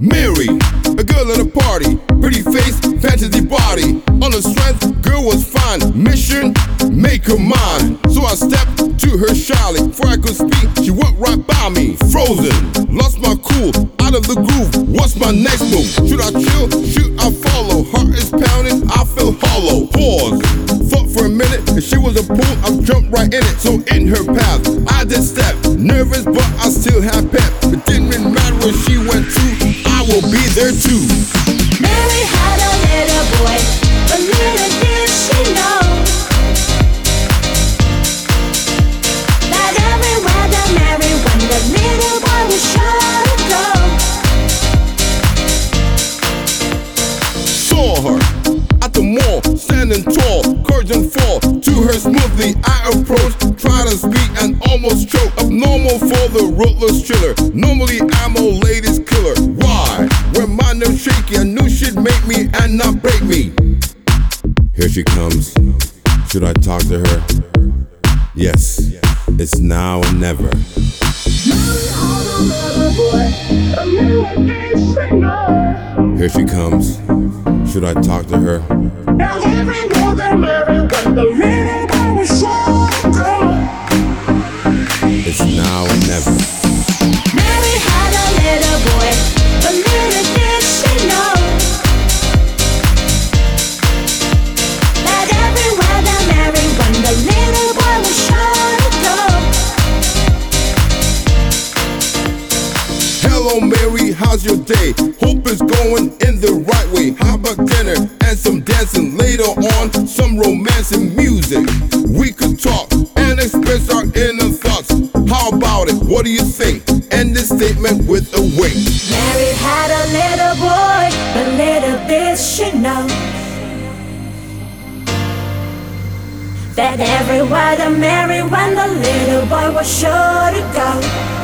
Mary, a girl at a party, pretty face, fantasy body. All her strength, girl was fine. Mission, make her mine. So I stepped to her shyly. Before I could speak, she walked right by me. Frozen, lost my cool, out of the groove. What's my next move? Should I chill? Should I follow? Heart is pounding, I feel hollow. Pause, thought for a minute, and she was a pool, I jumped right in it. So in her path, I did step. Nervous, but I still have pep her at the mall, standing tall, curtain fall to her smoothly. I approach, try to speak and almost choke. Abnormal for the ruthless chiller. Normally I'm a ladies killer. Why? When my nerves shaky, I knew she'd make me and not break me. Here she comes. Should I talk to her? Yes, it's now or never. Here she comes. Should I talk to her? Now everywhere that Mary went, the Hello, Mary, how's your day? Hope it's going in the right way. How about dinner and some dancing later on? Some romance and music. We could talk and express our inner thoughts. How about it? What do you think? End this statement with a wink. Mary had a little boy, but little did she know that everywhere that Mary went, the little boy was sure to go.